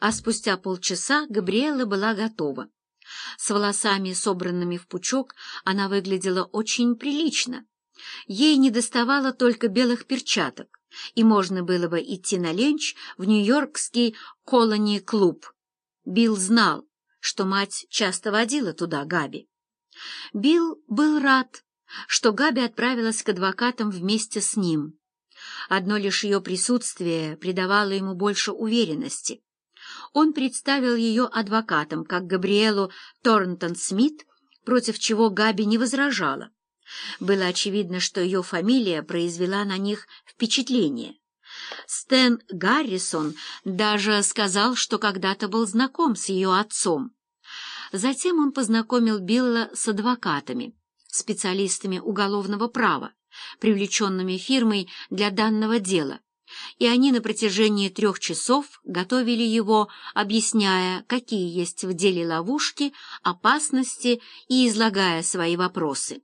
а спустя полчаса Габриэла была готова. С волосами, собранными в пучок, она выглядела очень прилично. Ей не доставало только белых перчаток, и можно было бы идти на ленч в нью-йоркский колони-клуб. Билл знал, что мать часто водила туда Габи. Билл был рад, что Габи отправилась к адвокатам вместе с ним. Одно лишь ее присутствие придавало ему больше уверенности. Он представил ее адвокатом, как Габриэлу Торнтон-Смит, против чего Габи не возражала. Было очевидно, что ее фамилия произвела на них впечатление. Стэн Гаррисон даже сказал, что когда-то был знаком с ее отцом. Затем он познакомил Билла с адвокатами, специалистами уголовного права, привлеченными фирмой для данного дела, и они на протяжении трех часов готовили его, объясняя, какие есть в деле ловушки, опасности и излагая свои вопросы.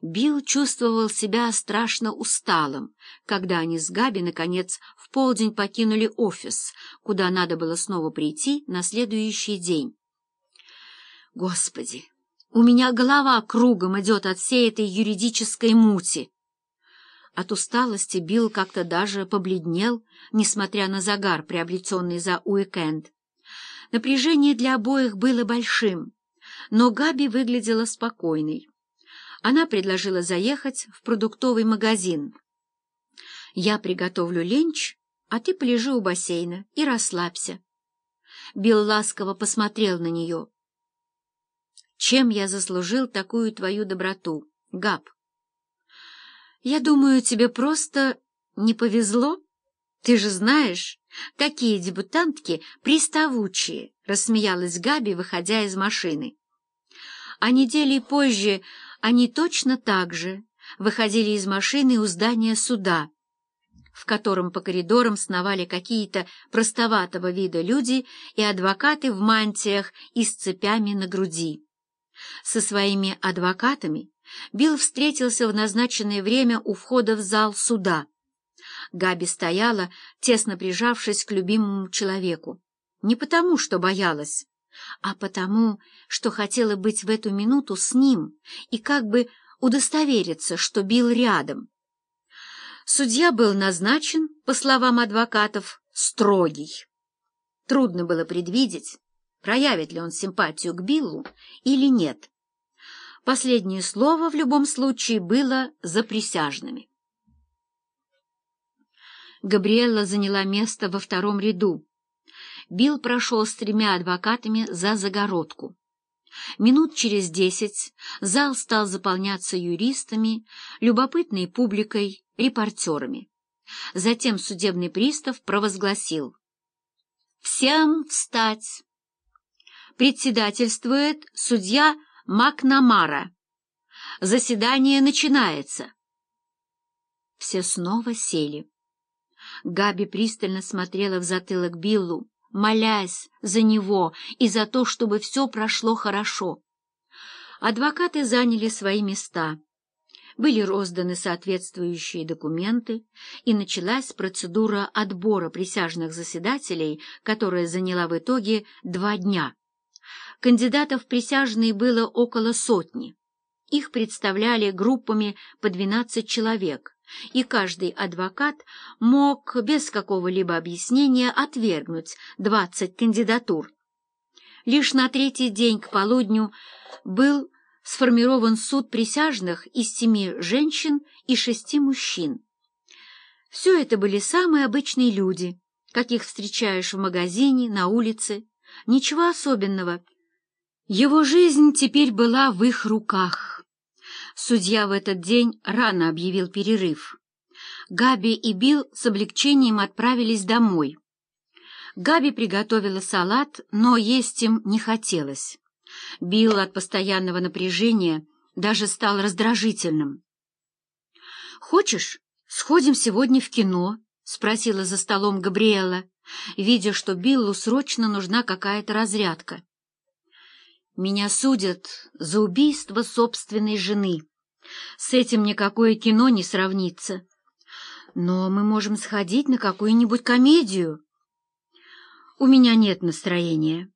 Билл чувствовал себя страшно усталым, когда они с Габи, наконец, в полдень покинули офис, куда надо было снова прийти на следующий день. «Господи, у меня голова кругом идет от всей этой юридической мути!» От усталости Билл как-то даже побледнел, несмотря на загар, приобретенный за уикенд. Напряжение для обоих было большим, но Габи выглядела спокойной. Она предложила заехать в продуктовый магазин. «Я приготовлю ленч, а ты полежи у бассейна и расслабься». Билл ласково посмотрел на нее. «Чем я заслужил такую твою доброту, Габ?» Я думаю, тебе просто не повезло. Ты же знаешь, такие дебютантки приставучие, — рассмеялась Габи, выходя из машины. А недели позже они точно так же выходили из машины у здания суда, в котором по коридорам сновали какие-то простоватого вида люди и адвокаты в мантиях и с цепями на груди. Со своими адвокатами Билл встретился в назначенное время у входа в зал суда. Габи стояла, тесно прижавшись к любимому человеку. Не потому, что боялась, а потому, что хотела быть в эту минуту с ним и как бы удостовериться, что Билл рядом. Судья был назначен, по словам адвокатов, строгий. Трудно было предвидеть, проявит ли он симпатию к Биллу или нет. Последнее слово в любом случае было за присяжными. Габриэлла заняла место во втором ряду. Билл прошел с тремя адвокатами за загородку. Минут через десять зал стал заполняться юристами, любопытной публикой, репортерами. Затем судебный пристав провозгласил «Всем встать!» Председательствует судья Макнамара. Заседание начинается. Все снова сели. Габи пристально смотрела в затылок Биллу, молясь за него и за то, чтобы все прошло хорошо. Адвокаты заняли свои места. Были розданы соответствующие документы, и началась процедура отбора присяжных заседателей, которая заняла в итоге два дня. Кандидатов присяжные было около сотни. Их представляли группами по 12 человек, и каждый адвокат мог без какого-либо объяснения отвергнуть 20 кандидатур. Лишь на третий день к полудню был сформирован суд присяжных из семи женщин и шести мужчин. Все это были самые обычные люди, каких встречаешь в магазине, на улице. Ничего особенного — его жизнь теперь была в их руках. Судья в этот день рано объявил перерыв. Габи и Билл с облегчением отправились домой. Габи приготовила салат, но есть им не хотелось. Билл от постоянного напряжения даже стал раздражительным. «Хочешь, сходим сегодня в кино?» — спросила за столом Габриэла, видя, что Биллу срочно нужна какая-то разрядка. Меня судят за убийство собственной жены. С этим никакое кино не сравнится. Но мы можем сходить на какую-нибудь комедию. У меня нет настроения.